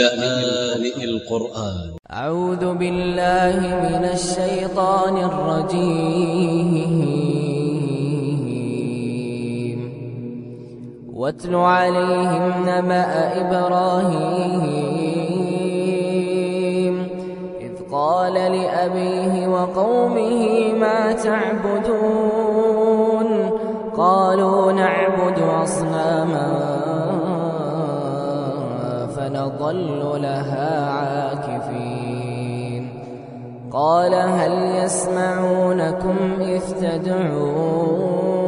لآن القرآن. أ ع و ذ ب ا ل ل ه من ا ل ش ي ط ا ن ا ل ر ج ي م واتل عليهم نبأ إبراهيم. إذ قال لأبيه وقومه ما تعبدون؟ قالوا نعبد أصناما. فنظل لها عاكفين. قال هل يسمعونكم إذ تدعون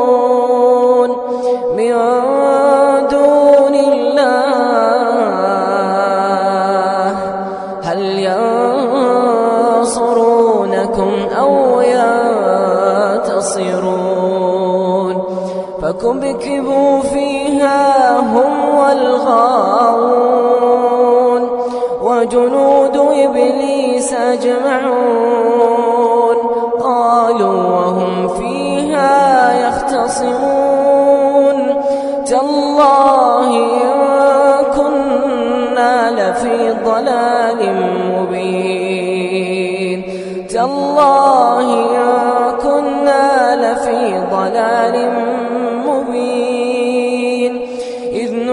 فكبكبوا فيها هم والغاوون وجنود إبليس أجمعون قالوا وهم فيها يختصمون تالله إن كنا لفي ضلال مبين تالله إن كنا لفي ضلال مبين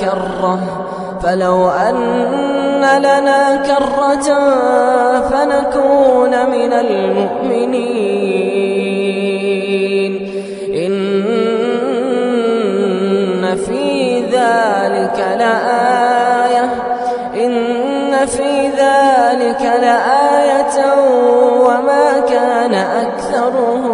كرة فلو أن لنا كرة فنكون من المؤمنين. إن في ذلك لآية إن في ذلك لآية وما كان أكثرهم